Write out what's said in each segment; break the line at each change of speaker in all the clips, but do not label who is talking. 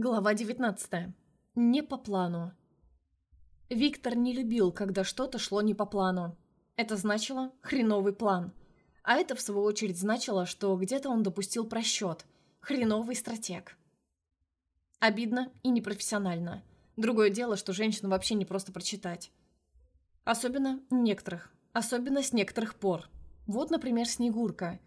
Глава 19. Не по плану. Виктор не любил, когда что-то шло не по плану. Это значило «хреновый план». А это, в свою очередь, значило, что где-то он допустил просчет. Хреновый стратег. Обидно и непрофессионально. Другое дело, что женщину вообще не просто прочитать. Особенно некоторых. Особенно с некоторых пор. Вот, например, Снегурка.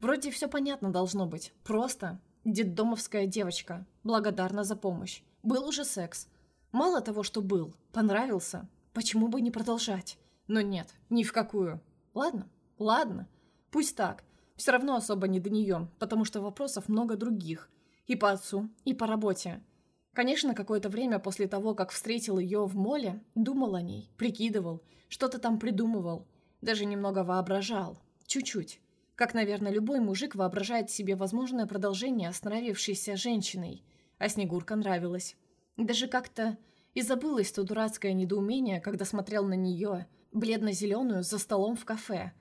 Вроде все понятно должно быть. Просто Детдомовская девочка. Благодарна за помощь. Был уже секс. Мало того, что был. Понравился. Почему бы не продолжать? Но нет, ни в какую. Ладно, ладно. Пусть так. Все равно особо не до нее, потому что вопросов много других. И по отцу, и по работе. Конечно, какое-то время после того, как встретил ее в моле, думал о ней, прикидывал, что-то там придумывал. Даже немного воображал. Чуть-чуть как, наверное, любой мужик воображает себе возможное продолжение остановившейся женщиной. А Снегурка нравилась. Даже как-то и забылось то дурацкое недоумение, когда смотрел на нее, бледно-зеленую, за столом в кафе.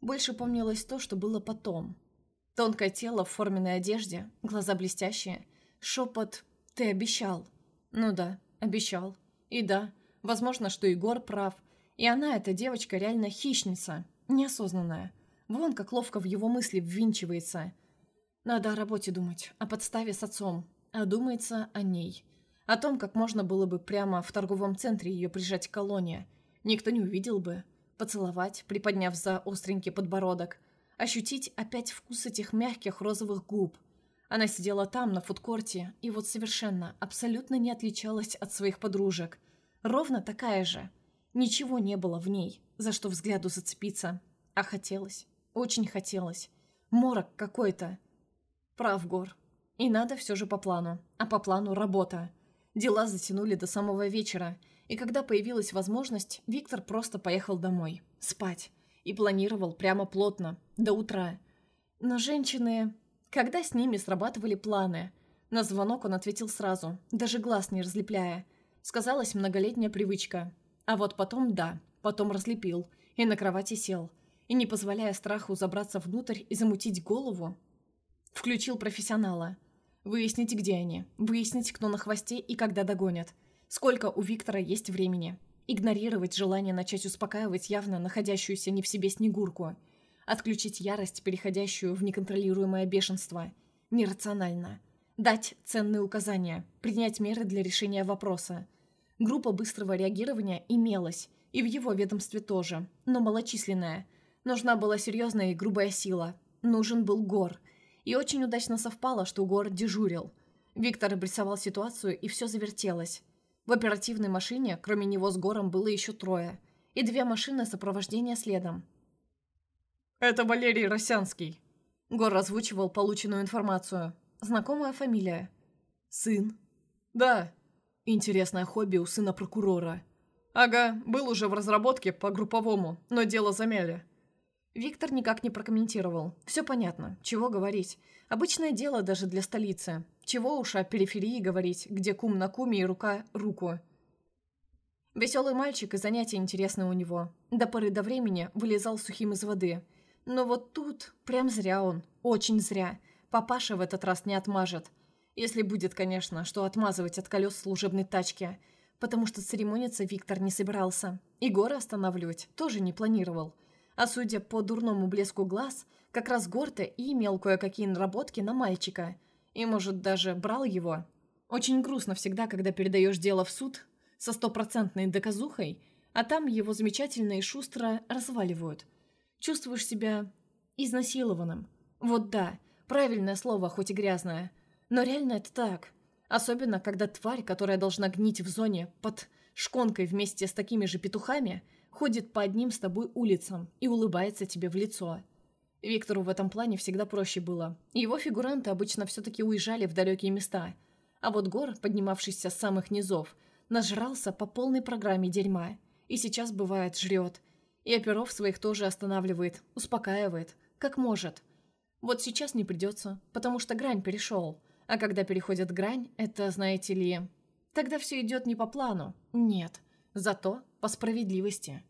Больше помнилось то, что было потом. Тонкое тело в форменной одежде, глаза блестящие, шепот «Ты обещал». Ну да, обещал. И да, возможно, что Егор прав. И она, эта девочка, реально хищница, неосознанная. Вон как ловко в его мысли ввинчивается. Надо о работе думать, о подставе с отцом. А думается о ней. О том, как можно было бы прямо в торговом центре ее прижать к колонне. Никто не увидел бы. Поцеловать, приподняв за остренький подбородок. Ощутить опять вкус этих мягких розовых губ. Она сидела там, на фудкорте, и вот совершенно, абсолютно не отличалась от своих подружек. Ровно такая же. Ничего не было в ней, за что взгляду зацепиться. А хотелось. Очень хотелось. Морок какой-то. Прав, Гор. И надо все же по плану. А по плану работа. Дела затянули до самого вечера. И когда появилась возможность, Виктор просто поехал домой. Спать. И планировал прямо плотно. До утра. Но женщины... Когда с ними срабатывали планы? На звонок он ответил сразу, даже глаз не разлепляя. Сказалась многолетняя привычка. А вот потом да, потом разлепил. И на кровати сел и, не позволяя страху забраться внутрь и замутить голову, включил профессионала. Выяснить, где они, выяснить, кто на хвосте и когда догонят, сколько у Виктора есть времени, игнорировать желание начать успокаивать явно находящуюся не в себе Снегурку, отключить ярость, переходящую в неконтролируемое бешенство, нерационально, дать ценные указания, принять меры для решения вопроса. Группа быстрого реагирования имелась, и в его ведомстве тоже, но малочисленная – Нужна была серьезная и грубая сила. Нужен был Гор. И очень удачно совпало, что Гор дежурил. Виктор обрисовал ситуацию, и все завертелось. В оперативной машине, кроме него с Гором, было еще трое. И две машины сопровождения следом.
«Это Валерий Росянский», —
Гор озвучивал полученную информацию. Знакомая фамилия. «Сын?»
«Да».
«Интересное хобби у сына прокурора».
«Ага, был уже в разработке по групповому, но дело замяли».
Виктор никак не прокомментировал. Все понятно. Чего говорить. Обычное дело даже для столицы. Чего уж о периферии говорить, где кум на куме и рука руку. Веселый мальчик и занятия интересные у него. До поры до времени вылезал сухим из воды. Но вот тут прям зря он. Очень зря. Папаша в этот раз не отмажет. Если будет, конечно, что отмазывать от колес служебной тачки. Потому что церемониться Виктор не собирался. И горы останавливать тоже не планировал. А судя по дурному блеску глаз, как раз Горте и имел кое-какие наработки на мальчика. И, может, даже брал его. Очень грустно всегда, когда передаешь дело в суд со стопроцентной доказухой, а там его замечательно и шустро разваливают. Чувствуешь себя изнасилованным. Вот да, правильное слово, хоть и грязное. Но реально это так. Особенно, когда тварь, которая должна гнить в зоне под шконкой вместе с такими же петухами – ходит по одним с тобой улицам и улыбается тебе в лицо. Виктору в этом плане всегда проще было. Его фигуранты обычно все-таки уезжали в далекие места. А вот Гор, поднимавшийся с самых низов, нажрался по полной программе дерьма. И сейчас, бывает, жрет. И оперов своих тоже останавливает, успокаивает, как может. Вот сейчас не придется, потому что грань перешел. А когда переходит грань, это, знаете ли... Тогда все идет не по плану. Нет. Зато по справедливости.